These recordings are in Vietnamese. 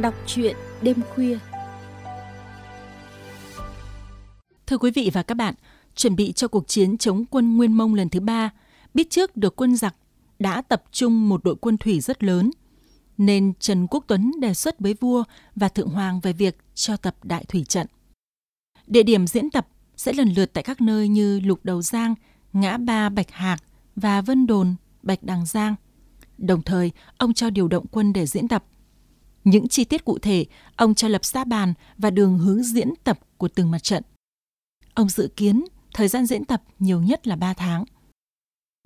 Đọc truyện đêm khuya. Thưa quý vị và các bạn, chuẩn bị cho cuộc chiến chống quân Nguyên Mông lần thứ ba, biết trước được quân giặc đã tập trung một đội quân thủy rất lớn, nên Trần Quốc Tuấn đề xuất với vua và thượng hoàng về việc cho tập đại thủy trận. Địa điểm diễn tập sẽ lần lượt tại các nơi như Lục Đầu Giang, Ngã Ba Bạch Hạc và Vân Đồn, Bạch Đằng Giang. Đồng thời, ông cho điều động quân để diễn tập. Những chi tiết cụ thể, ông cho lập sa bàn và đường hướng diễn tập của từng mặt trận. Ông dự kiến thời gian diễn tập nhiều nhất là 3 tháng.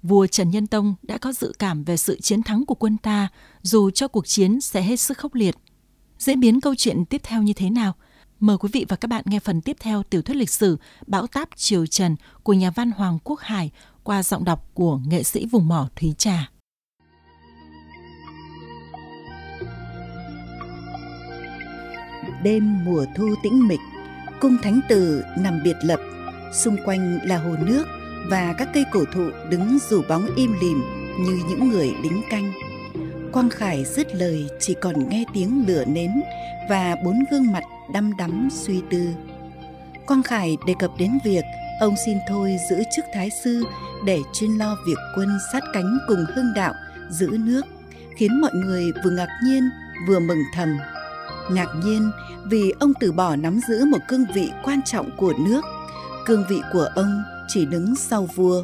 Vua Trần Nhân Tông đã có dự cảm về sự chiến thắng của quân ta dù cho cuộc chiến sẽ hết sức khốc liệt. Diễn biến câu chuyện tiếp theo như thế nào? Mời quý vị và các bạn nghe phần tiếp theo tiểu thuyết lịch sử Bão táp Triều Trần của nhà văn Hoàng Quốc Hải qua giọng đọc của nghệ sĩ vùng mỏ Thúy Trà. Đêm mùa thu tĩnh mịch, cung thánh tử nằm biệt lập, xung quanh là hồ nước và các cây cổ thụ đứng rủ bóng im lìm như những người lính canh. Quang Khải dứt lời chỉ còn nghe tiếng lửa nến và bốn gương mặt đăm đắm suy tư. Quang Khải đề cập đến việc ông xin thôi giữ chức thái sư để chuyên lo việc quân sát cánh cùng hưng đạo giữ nước, khiến mọi người vừa ngạc nhiên vừa mừng thầm. Ngạc nhiên vì ông từ bỏ nắm giữ một cương vị quan trọng của nước. Cương vị của ông chỉ đứng sau vua.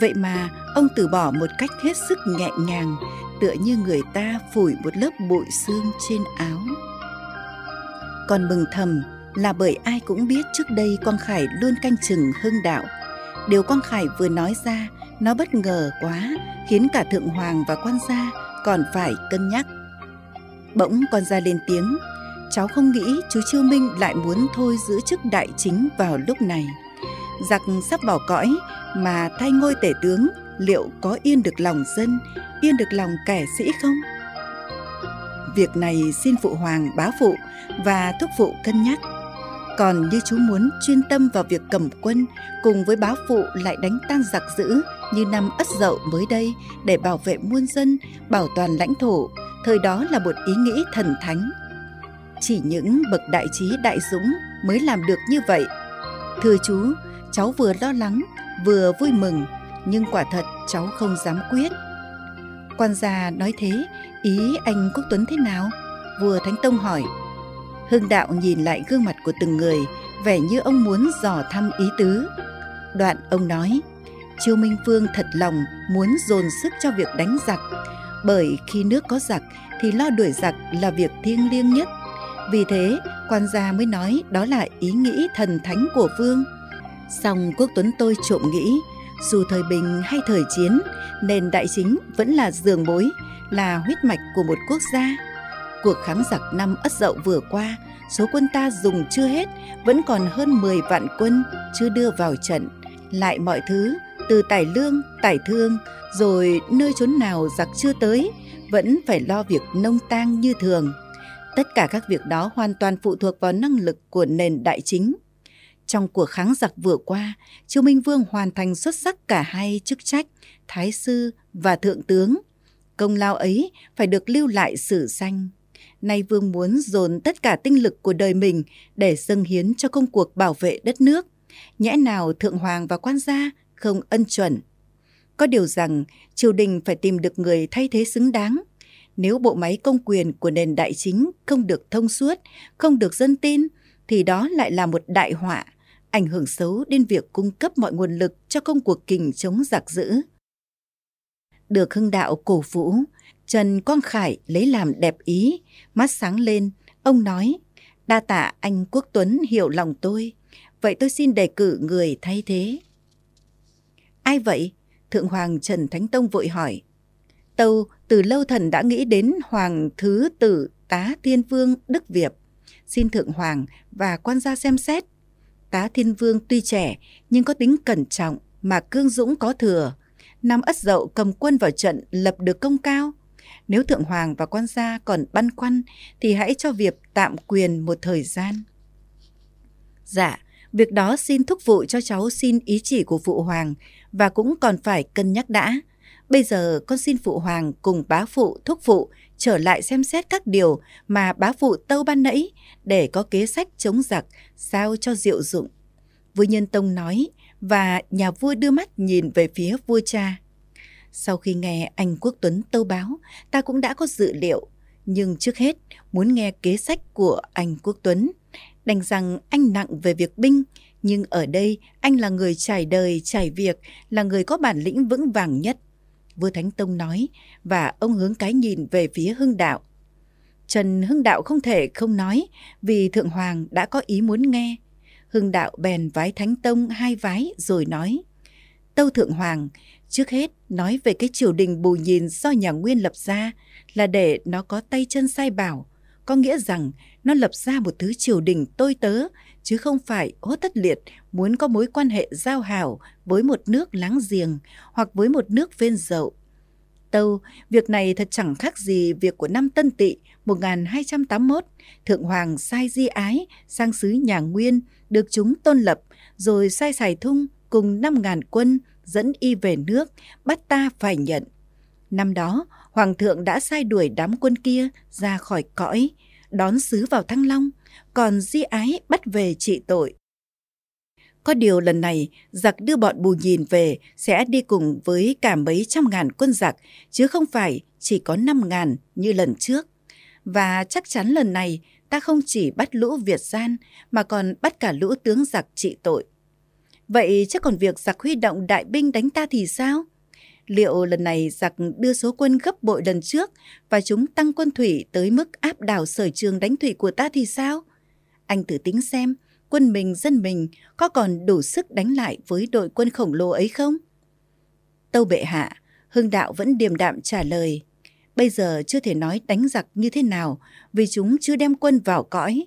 Vậy mà ông từ bỏ một cách hết sức nhẹ nhàng, tựa như người ta phủi một lớp bụi xương trên áo. Còn mừng thầm là bởi ai cũng biết trước đây Quang Khải luôn canh chừng hưng đạo. Điều Quang Khải vừa nói ra nó bất ngờ quá, khiến cả Thượng Hoàng và quan gia còn phải cân nhắc. Bỗng con ra lên tiếng, cháu không nghĩ chú Chiêu Minh lại muốn thôi giữ chức đại chính vào lúc này. Giặc sắp bỏ cõi mà thay ngôi tể tướng liệu có yên được lòng dân, yên được lòng kẻ sĩ không? Việc này xin phụ hoàng bá phụ và thúc phụ cân nhắc. Còn như chú muốn chuyên tâm vào việc cầm quân cùng với bá phụ lại đánh tan giặc dữ như năm Ất Dậu mới đây để bảo vệ muôn dân, bảo toàn lãnh thổ, thời đó là một ý nghĩ thần thánh. Chỉ những bậc đại trí đại dũng mới làm được như vậy. Thưa chú, cháu vừa lo lắng, vừa vui mừng, nhưng quả thật cháu không dám quyết. Quan gia nói thế, ý anh Quốc Tuấn thế nào? Vua Thánh Tông hỏi. Hưng đạo nhìn lại gương mặt của từng người, vẻ như ông muốn dò thăm ý tứ. Đoạn ông nói, Chiêu Minh Vương thật lòng muốn dồn sức cho việc đánh giặc, bởi khi nước có giặc thì lo đuổi giặc là việc thiêng liêng nhất. Vì thế, quan gia mới nói đó là ý nghĩ thần thánh của vương. Song Quốc Tuấn tôi trộm nghĩ, dù thời bình hay thời chiến, nền đại chính vẫn là giường bối, là huyết mạch của một quốc gia. Cuộc kháng giặc năm Ất Dậu vừa qua, số quân ta dùng chưa hết, vẫn còn hơn 10 vạn quân chưa đưa vào trận. Lại mọi thứ, từ tải lương, tải thương, rồi nơi chốn nào giặc chưa tới, vẫn phải lo việc nông tang như thường. Tất cả các việc đó hoàn toàn phụ thuộc vào năng lực của nền đại chính. Trong cuộc kháng giặc vừa qua, Triều Minh Vương hoàn thành xuất sắc cả hai chức trách, Thái Sư và Thượng Tướng. Công lao ấy phải được lưu lại sử danh. Nay Vương muốn dồn tất cả tinh lực của đời mình để dâng hiến cho công cuộc bảo vệ đất nước. Nhẽ nào Thượng Hoàng và quan gia không ân chuẩn. Có điều rằng triều đình phải tìm được người thay thế xứng đáng. Nếu bộ máy công quyền của nền đại chính không được thông suốt, không được dân tin, thì đó lại là một đại họa, ảnh hưởng xấu đến việc cung cấp mọi nguồn lực cho công cuộc kình chống giặc dữ. Được hưng đạo cổ vũ, Trần Quang Khải lấy làm đẹp ý, mắt sáng lên, ông nói, đa tạ anh Quốc Tuấn hiểu lòng tôi, vậy tôi xin đề cử người thay thế. Ai vậy? Thượng Hoàng Trần Thánh Tông vội hỏi. Tâu từ lâu thần đã nghĩ đến Hoàng Thứ Tử Tá Thiên Vương Đức Việt. Xin Thượng Hoàng và quan gia xem xét. Tá Thiên Vương tuy trẻ nhưng có tính cẩn trọng mà cương dũng có thừa. Năm Ất Dậu cầm quân vào trận lập được công cao. Nếu Thượng Hoàng và quan gia còn băn khoăn thì hãy cho việc tạm quyền một thời gian. Dạ, việc đó xin thúc vụ cho cháu xin ý chỉ của Phụ Hoàng và cũng còn phải cân nhắc đã. Bây giờ con xin Phụ Hoàng cùng bá phụ thúc phụ trở lại xem xét các điều mà bá phụ tâu ban nãy để có kế sách chống giặc sao cho diệu dụng. Vua Nhân Tông nói và nhà vua đưa mắt nhìn về phía vua cha. Sau khi nghe anh Quốc Tuấn tâu báo, ta cũng đã có dự liệu, nhưng trước hết muốn nghe kế sách của anh Quốc Tuấn. Đành rằng anh nặng về việc binh, nhưng ở đây anh là người trải đời, trải việc, là người có bản lĩnh vững vàng nhất. Vua Thánh Tông nói, và ông hướng cái nhìn về phía Hưng Đạo. Trần Hưng Đạo không thể không nói, vì Thượng Hoàng đã có ý muốn nghe. Hưng Đạo bèn vái Thánh Tông hai vái rồi nói. Tâu Thượng Hoàng, trước hết nói về cái triều đình bù nhìn do nhà Nguyên lập ra là để nó có tay chân sai bảo, có nghĩa rằng nó lập ra một thứ triều đình tôi tớ, chứ không phải hốt tất liệt muốn có mối quan hệ giao hảo với một nước láng giềng hoặc với một nước phên dậu. Tâu, việc này thật chẳng khác gì việc của năm Tân Tỵ 1281, Thượng Hoàng sai di ái sang xứ nhà Nguyên, được chúng tôn lập, rồi sai Sài thung cùng 5.000 quân dẫn y về nước, bắt ta phải nhận. Năm đó, Hoàng thượng đã sai đuổi đám quân kia ra khỏi cõi, đón sứ vào Thăng Long, còn di ái bắt về trị tội. Có điều lần này, giặc đưa bọn bù nhìn về sẽ đi cùng với cả mấy trăm ngàn quân giặc, chứ không phải chỉ có năm ngàn như lần trước. Và chắc chắn lần này ta không chỉ bắt lũ Việt gian mà còn bắt cả lũ tướng giặc trị tội. Vậy chứ còn việc giặc huy động đại binh đánh ta thì sao? Liệu lần này giặc đưa số quân gấp bội lần trước và chúng tăng quân thủy tới mức áp đảo sở trường đánh thủy của ta thì sao? Anh thử tính xem, quân mình dân mình có còn đủ sức đánh lại với đội quân khổng lồ ấy không? Tâu bệ hạ, Hưng Đạo vẫn điềm đạm trả lời. Bây giờ chưa thể nói đánh giặc như thế nào vì chúng chưa đem quân vào cõi.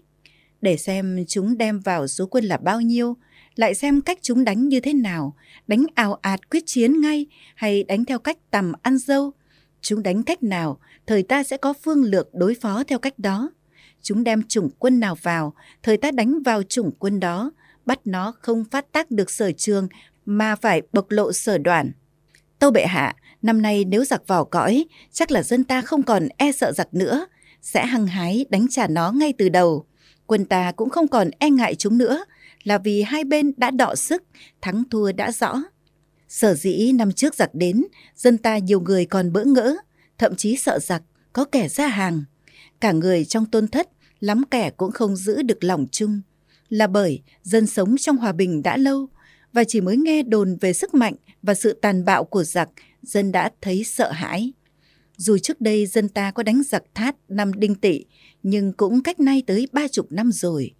Để xem chúng đem vào số quân là bao nhiêu, lại xem cách chúng đánh như thế nào, đánh ào ạt quyết chiến ngay hay đánh theo cách tầm ăn dâu. Chúng đánh cách nào, thời ta sẽ có phương lược đối phó theo cách đó. Chúng đem chủng quân nào vào, thời ta đánh vào chủng quân đó, bắt nó không phát tác được sở trường mà phải bộc lộ sở đoản. Tâu bệ hạ, năm nay nếu giặc vào cõi, chắc là dân ta không còn e sợ giặc nữa, sẽ hăng hái đánh trả nó ngay từ đầu. Quân ta cũng không còn e ngại chúng nữa, là vì hai bên đã đọ sức, thắng thua đã rõ. Sở dĩ năm trước giặc đến, dân ta nhiều người còn bỡ ngỡ, thậm chí sợ giặc, có kẻ ra hàng. Cả người trong tôn thất, lắm kẻ cũng không giữ được lòng chung. Là bởi dân sống trong hòa bình đã lâu, và chỉ mới nghe đồn về sức mạnh và sự tàn bạo của giặc, dân đã thấy sợ hãi. Dù trước đây dân ta có đánh giặc thát năm đinh tỵ, nhưng cũng cách nay tới ba chục năm rồi.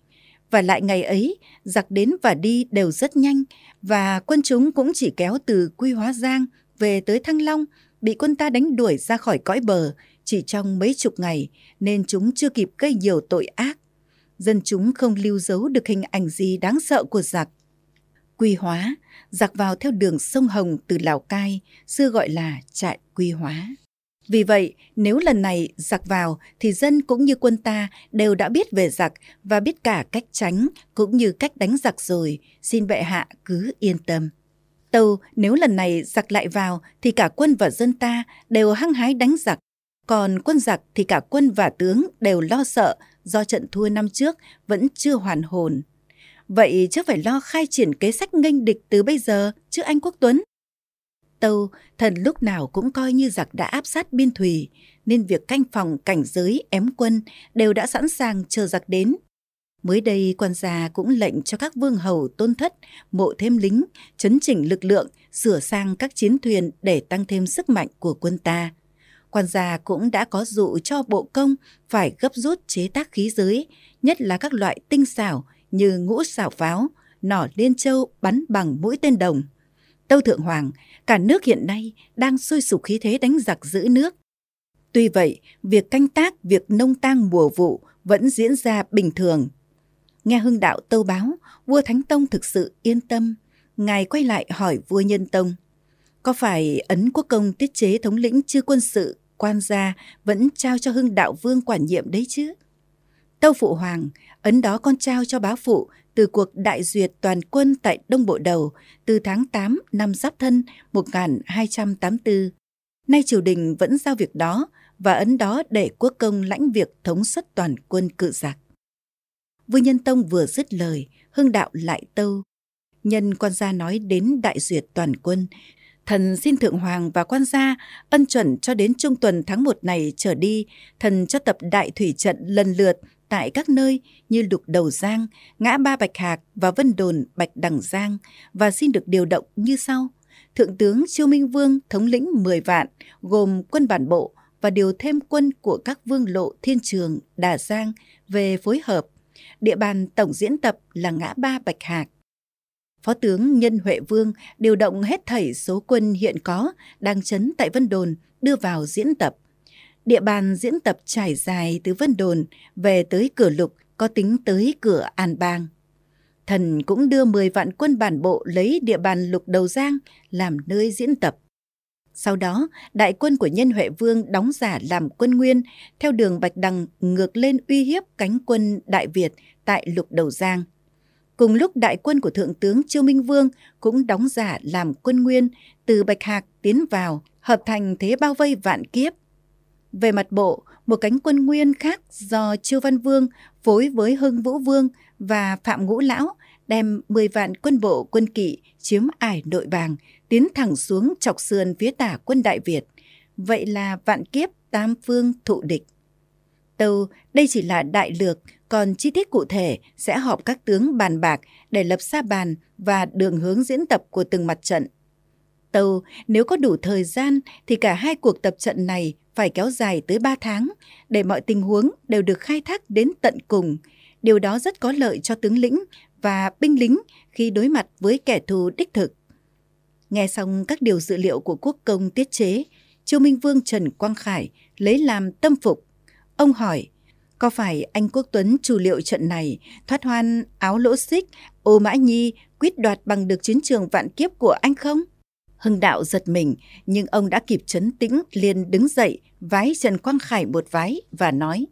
Và lại ngày ấy, giặc đến và đi đều rất nhanh, và quân chúng cũng chỉ kéo từ Quy Hóa Giang về tới Thăng Long, bị quân ta đánh đuổi ra khỏi cõi bờ chỉ trong mấy chục ngày, nên chúng chưa kịp gây nhiều tội ác. Dân chúng không lưu giấu được hình ảnh gì đáng sợ của giặc. Quy hóa, giặc vào theo đường sông Hồng từ Lào Cai, xưa gọi là trại quy hóa. Vì vậy, nếu lần này giặc vào thì dân cũng như quân ta đều đã biết về giặc và biết cả cách tránh cũng như cách đánh giặc rồi, xin bệ hạ cứ yên tâm. Tâu, nếu lần này giặc lại vào thì cả quân và dân ta đều hăng hái đánh giặc, còn quân giặc thì cả quân và tướng đều lo sợ do trận thua năm trước vẫn chưa hoàn hồn. Vậy chứ phải lo khai triển kế sách nghênh địch từ bây giờ chứ anh Quốc Tuấn? Tâu, thần lúc nào cũng coi như giặc đã áp sát biên thùy, nên việc canh phòng cảnh giới ém quân đều đã sẵn sàng chờ giặc đến. Mới đây quan gia cũng lệnh cho các vương hầu tôn thất mộ thêm lính, chấn chỉnh lực lượng, sửa sang các chiến thuyền để tăng thêm sức mạnh của quân ta. Quan gia cũng đã có dụ cho bộ công phải gấp rút chế tác khí giới, nhất là các loại tinh xảo như ngũ xảo pháo, nỏ liên châu bắn bằng mũi tên đồng. Tâu Thượng Hoàng, cả nước hiện nay đang sôi sục khí thế đánh giặc giữ nước. Tuy vậy, việc canh tác, việc nông tang mùa vụ vẫn diễn ra bình thường. Nghe hưng đạo tâu báo, vua Thánh Tông thực sự yên tâm. Ngài quay lại hỏi vua Nhân Tông. Có phải Ấn Quốc Công tiết chế thống lĩnh chưa quân sự, quan gia vẫn trao cho hưng đạo vương quản nhiệm đấy chứ? Tâu Phụ Hoàng, ấn đó con trao cho bá phụ từ cuộc đại duyệt toàn quân tại Đông Bộ Đầu từ tháng 8 năm Giáp Thân 1284. Nay triều đình vẫn giao việc đó và ấn đó để quốc công lãnh việc thống suất toàn quân cự giặc. Vua Nhân Tông vừa dứt lời, hưng đạo lại tâu. Nhân quan gia nói đến đại duyệt toàn quân, thần xin thượng hoàng và quan gia ân chuẩn cho đến trung tuần tháng một này trở đi, thần cho tập đại thủy trận lần lượt tại các nơi như Lục Đầu Giang, Ngã Ba Bạch Hạc và Vân Đồn Bạch Đằng Giang và xin được điều động như sau. Thượng tướng Chiêu Minh Vương thống lĩnh 10 vạn, gồm quân bản bộ và điều thêm quân của các vương lộ Thiên Trường, Đà Giang về phối hợp. Địa bàn tổng diễn tập là Ngã Ba Bạch Hạc. Phó tướng Nhân Huệ Vương điều động hết thảy số quân hiện có đang chấn tại Vân Đồn đưa vào diễn tập Địa bàn diễn tập trải dài từ Vân Đồn về tới cửa lục có tính tới cửa An Bang. Thần cũng đưa 10 vạn quân bản bộ lấy địa bàn lục đầu giang làm nơi diễn tập. Sau đó, đại quân của Nhân Huệ Vương đóng giả làm quân nguyên theo đường Bạch Đằng ngược lên uy hiếp cánh quân Đại Việt tại lục đầu giang. Cùng lúc đại quân của Thượng tướng Chiêu Minh Vương cũng đóng giả làm quân nguyên từ Bạch Hạc tiến vào, hợp thành thế bao vây vạn kiếp về mặt bộ, một cánh quân nguyên khác do Chiêu Văn Vương phối với Hưng Vũ Vương và Phạm Ngũ Lão đem 10 vạn quân bộ quân kỵ chiếm ải nội bàng, tiến thẳng xuống chọc sườn phía tả quân Đại Việt. Vậy là vạn kiếp tam phương thụ địch. Tâu, đây chỉ là đại lược, còn chi tiết cụ thể sẽ họp các tướng bàn bạc để lập sa bàn và đường hướng diễn tập của từng mặt trận. Tàu, nếu có đủ thời gian thì cả hai cuộc tập trận này phải kéo dài tới 3 tháng để mọi tình huống đều được khai thác đến tận cùng. Điều đó rất có lợi cho tướng lĩnh và binh lính khi đối mặt với kẻ thù đích thực. Nghe xong các điều dự liệu của quốc công tiết chế, Chu Minh Vương Trần Quang Khải lấy làm tâm phục. Ông hỏi, có phải anh Quốc Tuấn chủ liệu trận này, thoát hoan áo lỗ xích, ô mã nhi, quyết đoạt bằng được chiến trường vạn kiếp của anh không? Hưng đạo giật mình, nhưng ông đã kịp chấn tĩnh liền đứng dậy, vái Trần Quang Khải một vái và nói.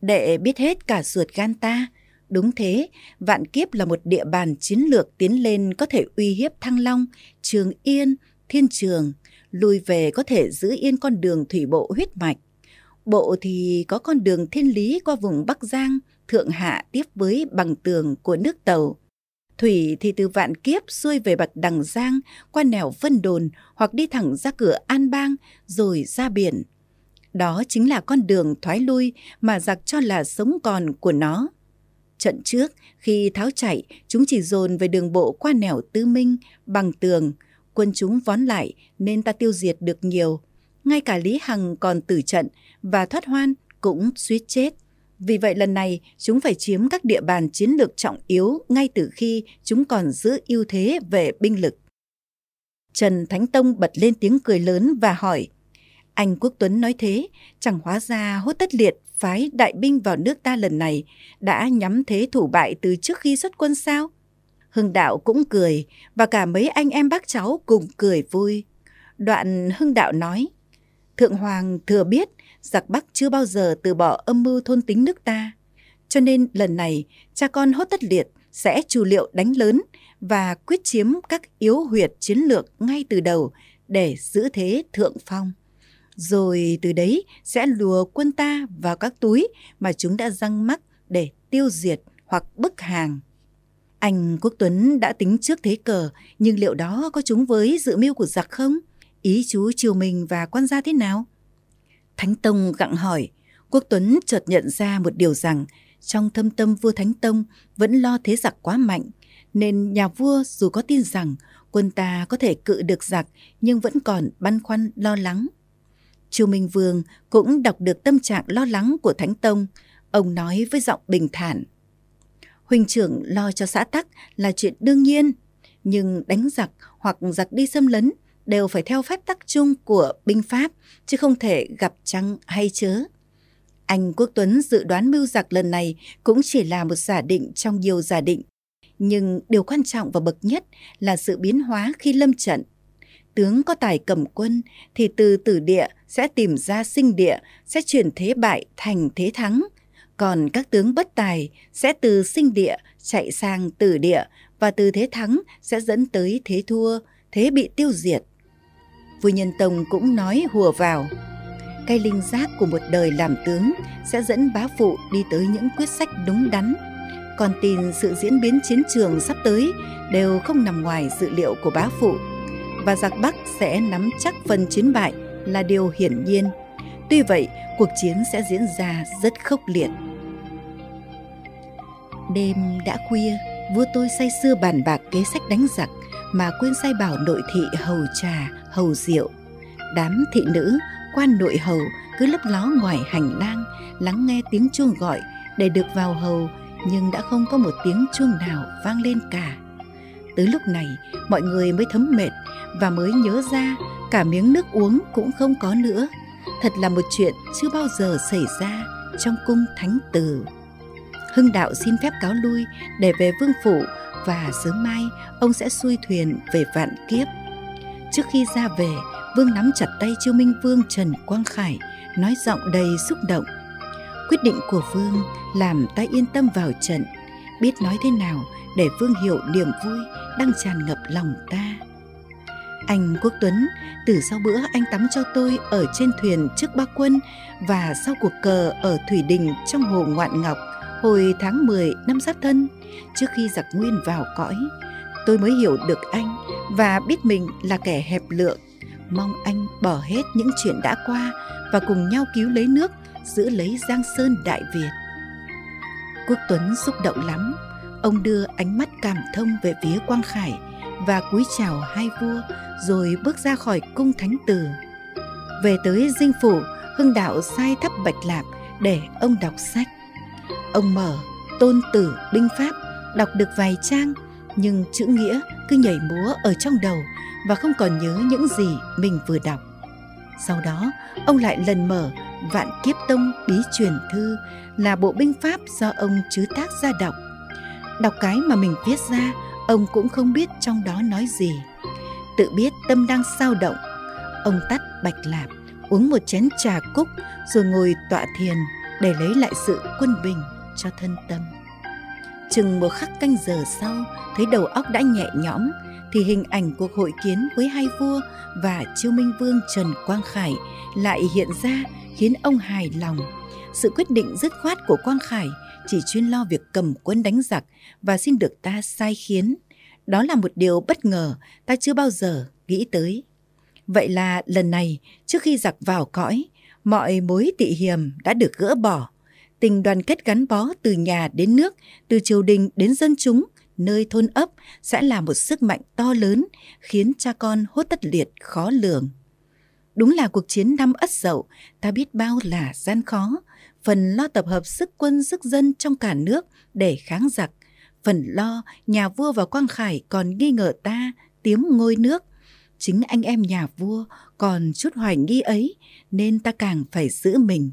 Đệ biết hết cả ruột gan ta. Đúng thế, vạn kiếp là một địa bàn chiến lược tiến lên có thể uy hiếp Thăng Long, Trường Yên, Thiên Trường, lùi về có thể giữ yên con đường thủy bộ huyết mạch. Bộ thì có con đường thiên lý qua vùng Bắc Giang, Thượng Hạ tiếp với bằng tường của nước Tàu Thủy thì từ vạn kiếp xuôi về bạch đằng giang qua nẻo vân đồn hoặc đi thẳng ra cửa an bang rồi ra biển. Đó chính là con đường thoái lui mà giặc cho là sống còn của nó. Trận trước, khi tháo chạy, chúng chỉ dồn về đường bộ qua nẻo tư minh, bằng tường. Quân chúng vón lại nên ta tiêu diệt được nhiều. Ngay cả Lý Hằng còn tử trận và thoát hoan cũng suýt chết. Vì vậy lần này chúng phải chiếm các địa bàn chiến lược trọng yếu ngay từ khi chúng còn giữ ưu thế về binh lực. Trần Thánh Tông bật lên tiếng cười lớn và hỏi Anh Quốc Tuấn nói thế, chẳng hóa ra hốt tất liệt phái đại binh vào nước ta lần này đã nhắm thế thủ bại từ trước khi xuất quân sao? Hưng Đạo cũng cười và cả mấy anh em bác cháu cùng cười vui. Đoạn Hưng Đạo nói Thượng Hoàng thừa biết giặc Bắc chưa bao giờ từ bỏ âm mưu thôn tính nước ta. Cho nên lần này, cha con hốt tất liệt sẽ chủ liệu đánh lớn và quyết chiếm các yếu huyệt chiến lược ngay từ đầu để giữ thế thượng phong. Rồi từ đấy sẽ lùa quân ta vào các túi mà chúng đã răng mắc để tiêu diệt hoặc bức hàng. Anh Quốc Tuấn đã tính trước thế cờ, nhưng liệu đó có chúng với dự mưu của giặc không? Ý chú triều mình và quan gia thế nào? Thánh Tông gặng hỏi, Quốc Tuấn chợt nhận ra một điều rằng trong thâm tâm vua Thánh Tông vẫn lo thế giặc quá mạnh, nên nhà vua dù có tin rằng quân ta có thể cự được giặc nhưng vẫn còn băn khoăn lo lắng. Chu Minh Vương cũng đọc được tâm trạng lo lắng của Thánh Tông, ông nói với giọng bình thản. Huynh trưởng lo cho xã tắc là chuyện đương nhiên, nhưng đánh giặc hoặc giặc đi xâm lấn đều phải theo phép tắc chung của binh pháp, chứ không thể gặp trăng hay chớ. Anh Quốc Tuấn dự đoán mưu giặc lần này cũng chỉ là một giả định trong nhiều giả định. Nhưng điều quan trọng và bậc nhất là sự biến hóa khi lâm trận. Tướng có tài cầm quân thì từ tử địa sẽ tìm ra sinh địa, sẽ chuyển thế bại thành thế thắng. Còn các tướng bất tài sẽ từ sinh địa chạy sang tử địa và từ thế thắng sẽ dẫn tới thế thua, thế bị tiêu diệt. Vua Nhân Tông cũng nói hùa vào. cây linh giác của một đời làm tướng sẽ dẫn bá phụ đi tới những quyết sách đúng đắn. Còn tin sự diễn biến chiến trường sắp tới đều không nằm ngoài dự liệu của bá phụ và giặc Bắc sẽ nắm chắc phần chiến bại là điều hiển nhiên. Tuy vậy, cuộc chiến sẽ diễn ra rất khốc liệt. Đêm đã khuya, vua tôi say sưa bàn bạc kế sách đánh giặc mà quên say bảo nội thị hầu trà, hầu rượu. Đám thị nữ, quan nội hầu cứ lấp ló ngoài hành lang, lắng nghe tiếng chuông gọi để được vào hầu, nhưng đã không có một tiếng chuông nào vang lên cả. Tới lúc này, mọi người mới thấm mệt và mới nhớ ra cả miếng nước uống cũng không có nữa. Thật là một chuyện chưa bao giờ xảy ra trong cung thánh tử. Hưng đạo xin phép cáo lui để về vương phủ và sớm mai ông sẽ xuôi thuyền về vạn kiếp. Trước khi ra về, Vương nắm chặt tay Chiêu Minh Vương Trần Quang Khải, nói giọng đầy xúc động. Quyết định của Vương làm ta yên tâm vào trận, biết nói thế nào để Vương hiểu niềm vui đang tràn ngập lòng ta. Anh Quốc Tuấn, từ sau bữa anh tắm cho tôi ở trên thuyền trước ba quân và sau cuộc cờ ở Thủy Đình trong hồ Ngoạn Ngọc hồi tháng 10 năm sát Thân, trước khi giặc Nguyên vào cõi, tôi mới hiểu được anh và biết mình là kẻ hẹp lượng. Mong anh bỏ hết những chuyện đã qua và cùng nhau cứu lấy nước, giữ lấy Giang Sơn Đại Việt. Quốc Tuấn xúc động lắm, ông đưa ánh mắt cảm thông về phía Quang Khải và cúi chào hai vua rồi bước ra khỏi cung thánh tử. Về tới dinh phủ, Hưng Đạo sai thắp Bạch Lạp để ông đọc sách. Ông mở Tôn Tử Binh Pháp, đọc được vài trang, nhưng chữ nghĩa cứ nhảy múa ở trong đầu và không còn nhớ những gì mình vừa đọc. Sau đó, ông lại lần mở Vạn Kiếp Tông Bí Truyền Thư là bộ binh pháp do ông chứ tác ra đọc. Đọc cái mà mình viết ra, ông cũng không biết trong đó nói gì. Tự biết tâm đang sao động, ông tắt bạch lạp, uống một chén trà cúc rồi ngồi tọa thiền để lấy lại sự quân bình cho thân tâm. Chừng một khắc canh giờ sau, thấy đầu óc đã nhẹ nhõm, thì hình ảnh cuộc hội kiến với hai vua và Chiêu Minh Vương Trần Quang Khải lại hiện ra khiến ông hài lòng. Sự quyết định dứt khoát của Quang Khải chỉ chuyên lo việc cầm quân đánh giặc và xin được ta sai khiến. Đó là một điều bất ngờ ta chưa bao giờ nghĩ tới. Vậy là lần này, trước khi giặc vào cõi, mọi mối tị hiềm đã được gỡ bỏ. Tình đoàn kết gắn bó từ nhà đến nước, từ triều đình đến dân chúng, nơi thôn ấp sẽ là một sức mạnh to lớn khiến cha con hốt tất liệt khó lường. Đúng là cuộc chiến năm Ất Dậu, ta biết bao là gian khó, phần lo tập hợp sức quân sức dân trong cả nước để kháng giặc, phần lo nhà vua và Quang Khải còn nghi ngờ ta tiếm ngôi nước. Chính anh em nhà vua còn chút hoài nghi ấy nên ta càng phải giữ mình.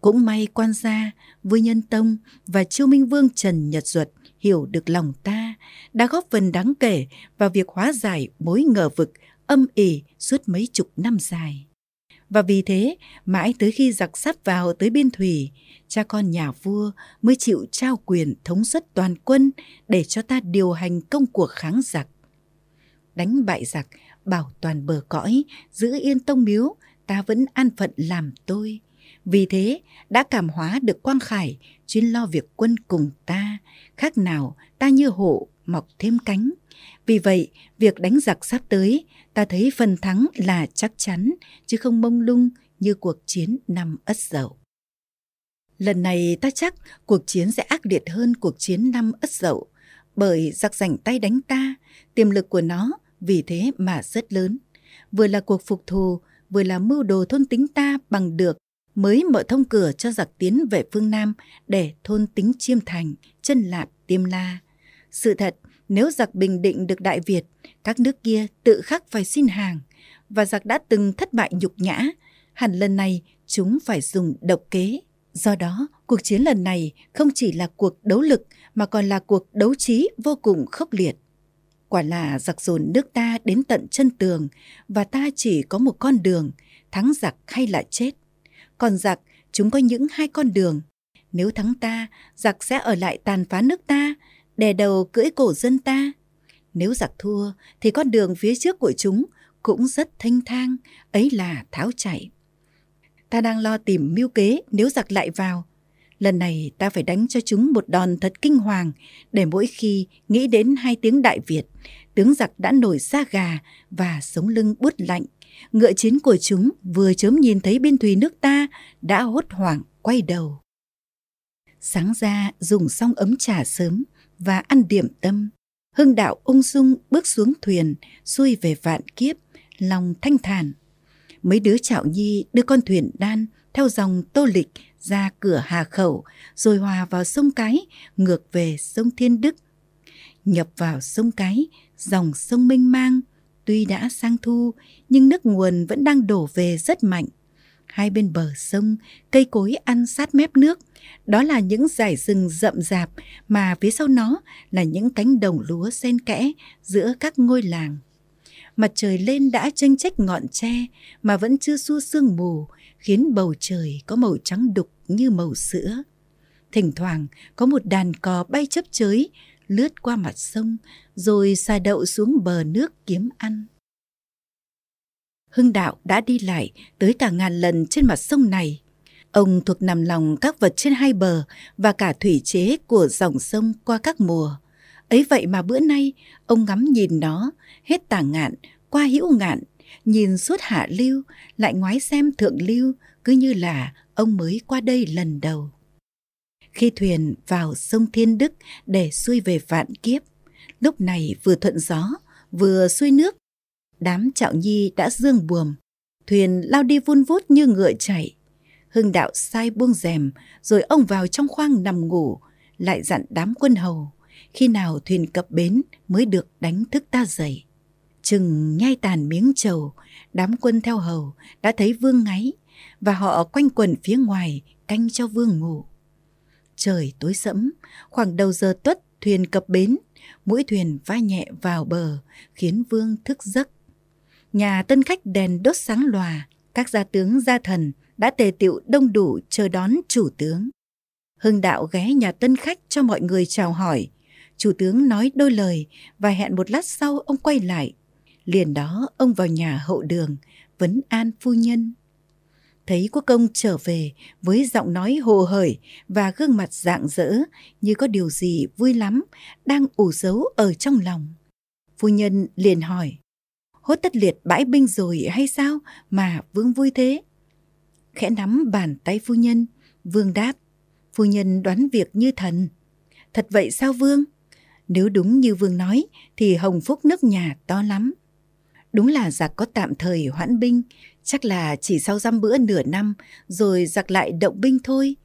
Cũng may quan gia, vui nhân tông và chiêu minh vương Trần Nhật Duật hiểu được lòng ta, đã góp phần đáng kể vào việc hóa giải mối ngờ vực âm ỉ suốt mấy chục năm dài. Và vì thế, mãi tới khi giặc sắp vào tới biên thủy, cha con nhà vua mới chịu trao quyền thống suất toàn quân để cho ta điều hành công cuộc kháng giặc. Đánh bại giặc, bảo toàn bờ cõi, giữ yên tông miếu, ta vẫn an phận làm tôi. Vì thế, đã cảm hóa được Quang Khải, chuyên lo việc quân cùng ta, khác nào ta như hộ mọc thêm cánh. Vì vậy, việc đánh giặc sắp tới, ta thấy phần thắng là chắc chắn, chứ không mông lung như cuộc chiến năm Ất Dậu. Lần này ta chắc cuộc chiến sẽ ác liệt hơn cuộc chiến năm Ất Dậu, bởi giặc rảnh tay đánh ta, tiềm lực của nó vì thế mà rất lớn. Vừa là cuộc phục thù, vừa là mưu đồ thôn tính ta bằng được mới mở thông cửa cho giặc tiến về phương Nam để thôn tính chiêm thành, chân lạp, tiêm la. Sự thật, nếu giặc bình định được Đại Việt, các nước kia tự khắc phải xin hàng, và giặc đã từng thất bại nhục nhã, hẳn lần này chúng phải dùng độc kế. Do đó, cuộc chiến lần này không chỉ là cuộc đấu lực mà còn là cuộc đấu trí vô cùng khốc liệt. Quả là giặc dồn nước ta đến tận chân tường và ta chỉ có một con đường, thắng giặc hay là chết. Còn giặc, chúng có những hai con đường. Nếu thắng ta, giặc sẽ ở lại tàn phá nước ta, đè đầu cưỡi cổ dân ta. Nếu giặc thua, thì con đường phía trước của chúng cũng rất thanh thang, ấy là tháo chạy. ta đang lo tìm mưu kế nếu giặc lại vào. Lần này ta phải đánh cho chúng một đòn thật kinh hoàng để mỗi khi nghĩ đến hai tiếng Đại Việt, tướng giặc đã nổi da gà và sống lưng buốt lạnh. Ngựa chiến của chúng vừa chớm nhìn thấy biên thùy nước ta đã hốt hoảng quay đầu. Sáng ra dùng xong ấm trà sớm và ăn điểm tâm. Hưng đạo ung dung bước xuống thuyền, xuôi về vạn kiếp, lòng thanh thản. Mấy đứa chạo nhi đưa con thuyền đan theo dòng tô lịch ra cửa Hà Khẩu, rồi hòa vào sông Cái, ngược về sông Thiên Đức. Nhập vào sông Cái, dòng sông mênh mang, tuy đã sang thu, nhưng nước nguồn vẫn đang đổ về rất mạnh. Hai bên bờ sông, cây cối ăn sát mép nước, đó là những dải rừng rậm rạp mà phía sau nó là những cánh đồng lúa xen kẽ giữa các ngôi làng. Mặt trời lên đã tranh trách ngọn tre mà vẫn chưa xua sương mù, khiến bầu trời có màu trắng đục như màu sữa. Thỉnh thoảng có một đàn cò bay chấp chới lướt qua mặt sông, rồi xà đậu xuống bờ nước kiếm ăn. Hưng đạo đã đi lại tới cả ngàn lần trên mặt sông này. Ông thuộc nằm lòng các vật trên hai bờ và cả thủy chế của dòng sông qua các mùa. Ấy vậy mà bữa nay, ông ngắm nhìn nó, hết tả ngạn, qua hữu ngạn, nhìn suốt hạ lưu, lại ngoái xem thượng lưu, cứ như là ông mới qua đây lần đầu khi thuyền vào sông thiên đức để xuôi về vạn kiếp. Lúc này vừa thuận gió, vừa xuôi nước, đám trạo nhi đã dương buồm. Thuyền lao đi vun vút như ngựa chạy hưng đạo sai buông rèm, rồi ông vào trong khoang nằm ngủ, lại dặn đám quân hầu, khi nào thuyền cập bến mới được đánh thức ta dậy. Chừng nhai tàn miếng trầu, đám quân theo hầu đã thấy vương ngáy, và họ quanh quần phía ngoài canh cho vương ngủ trời tối sẫm, khoảng đầu giờ tuất thuyền cập bến, mũi thuyền va nhẹ vào bờ, khiến vương thức giấc. Nhà tân khách đèn đốt sáng lòa, các gia tướng gia thần đã tề tiệu đông đủ chờ đón chủ tướng. Hưng đạo ghé nhà tân khách cho mọi người chào hỏi. Chủ tướng nói đôi lời và hẹn một lát sau ông quay lại. Liền đó ông vào nhà hậu đường, vấn an phu nhân thấy quốc công trở về với giọng nói hồ hởi và gương mặt rạng rỡ như có điều gì vui lắm đang ủ giấu ở trong lòng. Phu nhân liền hỏi, hốt tất liệt bãi binh rồi hay sao mà vương vui thế? Khẽ nắm bàn tay phu nhân, vương đáp, phu nhân đoán việc như thần. Thật vậy sao vương? Nếu đúng như vương nói thì hồng phúc nước nhà to lắm. Đúng là giặc có tạm thời hoãn binh, chắc là chỉ sau dăm bữa nửa năm rồi giặc lại động binh thôi.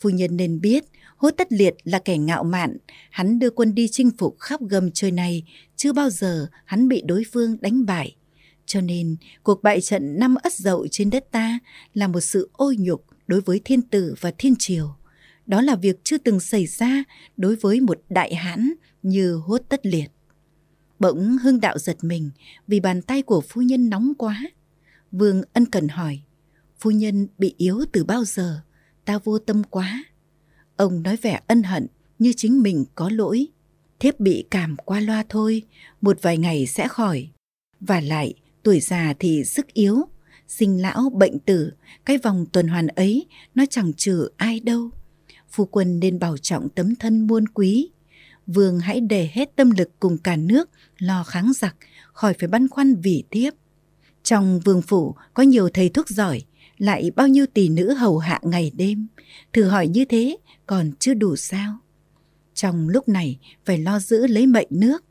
Phu nhân nên biết, Hốt Tất Liệt là kẻ ngạo mạn, hắn đưa quân đi chinh phục khắp gầm trời này, chưa bao giờ hắn bị đối phương đánh bại. Cho nên, cuộc bại trận năm ất dậu trên đất ta là một sự ô nhục đối với thiên tử và thiên triều. Đó là việc chưa từng xảy ra đối với một đại hãn như Hốt Tất Liệt. Bỗng Hưng Đạo giật mình vì bàn tay của phu nhân nóng quá. Vương ân cần hỏi, phu nhân bị yếu từ bao giờ, ta vô tâm quá. Ông nói vẻ ân hận như chính mình có lỗi. Thiếp bị cảm qua loa thôi, một vài ngày sẽ khỏi. Và lại, tuổi già thì sức yếu, sinh lão bệnh tử, cái vòng tuần hoàn ấy nó chẳng trừ ai đâu. Phu quân nên bảo trọng tấm thân muôn quý, vương hãy để hết tâm lực cùng cả nước lo kháng giặc, khỏi phải băn khoăn vì tiếp. Trong vương phủ có nhiều thầy thuốc giỏi, lại bao nhiêu tỷ nữ hầu hạ ngày đêm. Thử hỏi như thế còn chưa đủ sao? Trong lúc này phải lo giữ lấy mệnh nước.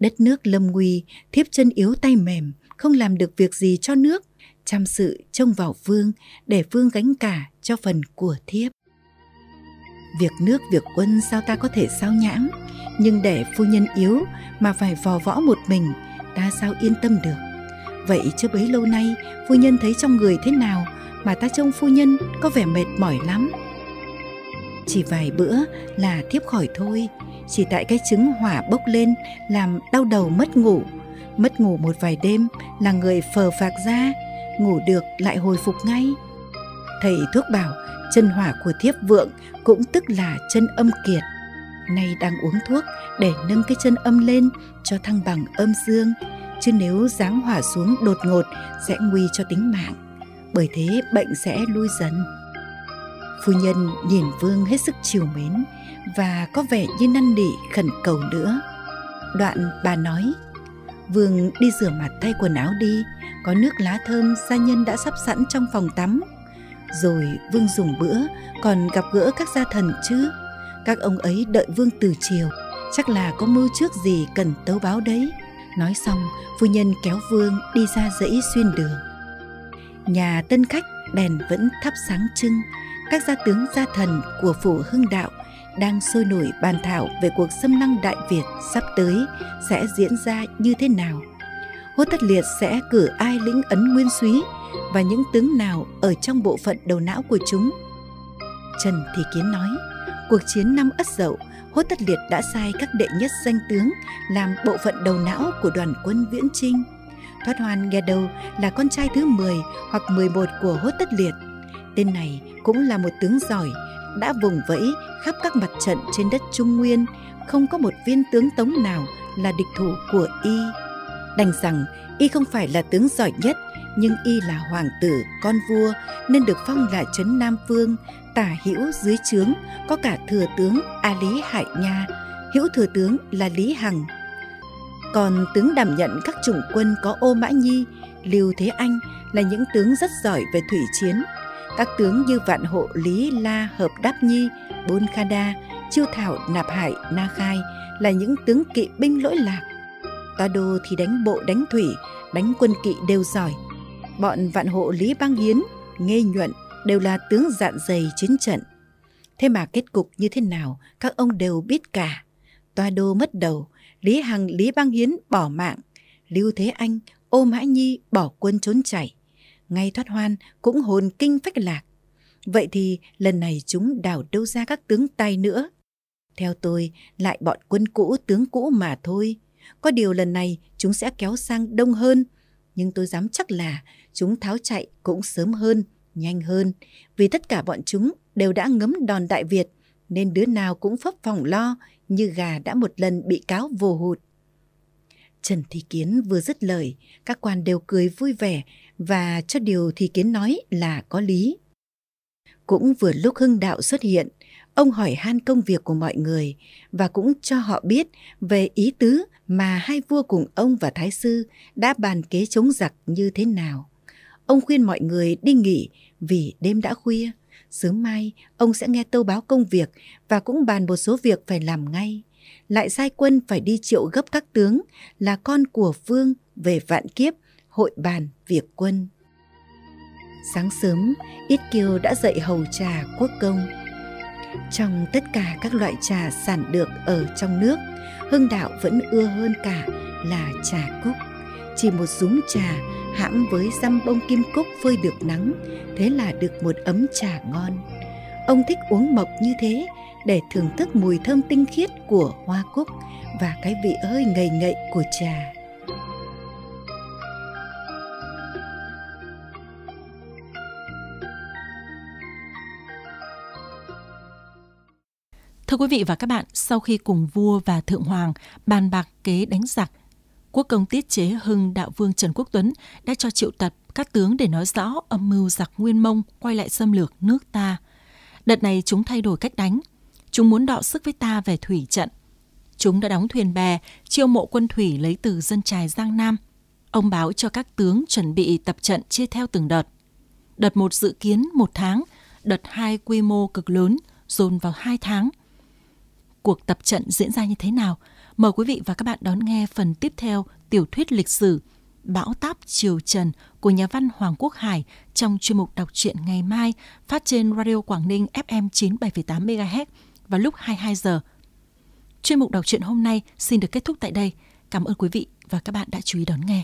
Đất nước lâm nguy, thiếp chân yếu tay mềm, không làm được việc gì cho nước. Chăm sự trông vào vương để vương gánh cả cho phần của thiếp. Việc nước việc quân sao ta có thể sao nhãng nhưng để phu nhân yếu mà phải vò võ một mình, Ta sao yên tâm được? Vậy chưa bấy lâu nay, phu nhân thấy trong người thế nào Mà ta trông phu nhân có vẻ mệt mỏi lắm? Chỉ vài bữa là thiếp khỏi thôi, Chỉ tại cái chứng hỏa bốc lên Làm đau đầu mất ngủ. Mất ngủ một vài đêm là người phờ phạc ra, Ngủ được lại hồi phục ngay. Thầy thuốc bảo chân hỏa của thiếp vượng cũng tức là chân âm kiệt. Nay đang uống thuốc để nâng cái chân âm lên cho thăng bằng âm dương, chứ nếu giáng hỏa xuống đột ngột sẽ nguy cho tính mạng. bởi thế bệnh sẽ lui dần. Phu nhân nhìn vương hết sức chiều mến và có vẻ như năn nỉ khẩn cầu nữa. Đoạn bà nói, Vương đi rửa mặt thay quần áo đi, có nước lá thơm gia nhân đã sắp sẵn trong phòng tắm. Rồi Vương dùng bữa, còn gặp gỡ các gia thần chứ. Các ông ấy đợi Vương từ chiều, chắc là có mưu trước gì cần tấu báo đấy. Nói xong, phu nhân kéo Vương đi ra dãy xuyên đường. Nhà tân khách đèn vẫn thắp sáng trưng, các gia tướng gia thần của phủ hưng đạo đang sôi nổi bàn thảo về cuộc xâm lăng Đại Việt sắp tới sẽ diễn ra như thế nào. Hốt Tất Liệt sẽ cử ai lĩnh ấn nguyên súy và những tướng nào ở trong bộ phận đầu não của chúng. Trần Thị Kiến nói, cuộc chiến năm Ất Dậu, Hốt Tất Liệt đã sai các đệ nhất danh tướng làm bộ phận đầu não của đoàn quân Viễn Trinh. Thoát Hoan nghe đầu là con trai thứ 10 hoặc 11 của Hốt Tất Liệt. Tên này cũng là một tướng giỏi, đã vùng vẫy khắp các mặt trận trên đất Trung Nguyên, không có một viên tướng tống nào là địch thủ của y. Đành rằng y không phải là tướng giỏi nhất, nhưng y là hoàng tử, con vua nên được phong là trấn Nam Vương, tả hữu dưới trướng có cả thừa tướng A Lý Hải Nha, hữu thừa tướng là Lý Hằng. Còn tướng đảm nhận các chủng quân có Ô Mã Nhi, Lưu Thế Anh là những tướng rất giỏi về thủy chiến, các tướng như Vạn Hộ Lý La Hợp Đáp Nhi, Bôn Kha Đa, Chiêu Thảo Nạp Hải Na Khai là những tướng kỵ binh lỗi lạc. Toa đô thì đánh bộ đánh thủy, đánh quân kỵ đều giỏi. Bọn Vạn Hộ Lý Bang Hiến, Nghê Nhuận đều là tướng dạn dày chiến trận. Thế mà kết cục như thế nào các ông đều biết cả. Toa đô mất đầu, Lý Hằng Lý Bang Hiến bỏ mạng, Lưu Thế Anh, Ô Mã Nhi bỏ quân trốn chạy ngay thoát hoan cũng hồn kinh phách lạc. Vậy thì lần này chúng đào đâu ra các tướng tay nữa? Theo tôi, lại bọn quân cũ tướng cũ mà thôi. Có điều lần này chúng sẽ kéo sang đông hơn, nhưng tôi dám chắc là chúng tháo chạy cũng sớm hơn, nhanh hơn, vì tất cả bọn chúng đều đã ngấm đòn Đại Việt, nên đứa nào cũng phấp phỏng lo như gà đã một lần bị cáo vô hụt. Trần Thị Kiến vừa dứt lời, các quan đều cười vui vẻ và cho điều Thị Kiến nói là có lý. Cũng vừa lúc Hưng Đạo xuất hiện, ông hỏi han công việc của mọi người và cũng cho họ biết về ý tứ mà hai vua cùng ông và Thái Sư đã bàn kế chống giặc như thế nào. Ông khuyên mọi người đi nghỉ vì đêm đã khuya. Sớm mai, ông sẽ nghe tâu báo công việc và cũng bàn một số việc phải làm ngay lại sai quân phải đi triệu gấp các tướng là con của vương về vạn kiếp hội bàn việc quân. Sáng sớm, Ít kiều đã dậy hầu trà quốc công. Trong tất cả các loại trà sản được ở trong nước, Hưng Đạo vẫn ưa hơn cả là trà cúc. Chỉ một rúm trà hãm với răm bông kim cúc phơi được nắng, thế là được một ấm trà ngon. Ông thích uống mộc như thế để thưởng thức mùi thơm tinh khiết của hoa cúc và cái vị hơi ngầy ngậy của trà. Thưa quý vị và các bạn, sau khi cùng vua và thượng hoàng bàn bạc kế đánh giặc, quốc công tiết chế hưng đạo vương Trần Quốc Tuấn đã cho triệu tập các tướng để nói rõ âm mưu giặc Nguyên Mông quay lại xâm lược nước ta. Đợt này chúng thay đổi cách đánh – Chúng muốn đọ sức với ta về thủy trận. Chúng đã đóng thuyền bè, chiêu mộ quân thủy lấy từ dân trài Giang Nam. Ông báo cho các tướng chuẩn bị tập trận chia theo từng đợt. Đợt một dự kiến một tháng, đợt hai quy mô cực lớn, dồn vào hai tháng. Cuộc tập trận diễn ra như thế nào? Mời quý vị và các bạn đón nghe phần tiếp theo tiểu thuyết lịch sử Bão táp Triều Trần của nhà văn Hoàng Quốc Hải trong chuyên mục đọc truyện ngày mai phát trên Radio Quảng Ninh FM 97,8 MHz vào lúc 22 giờ. Chuyên mục đọc truyện hôm nay xin được kết thúc tại đây. Cảm ơn quý vị và các bạn đã chú ý đón nghe.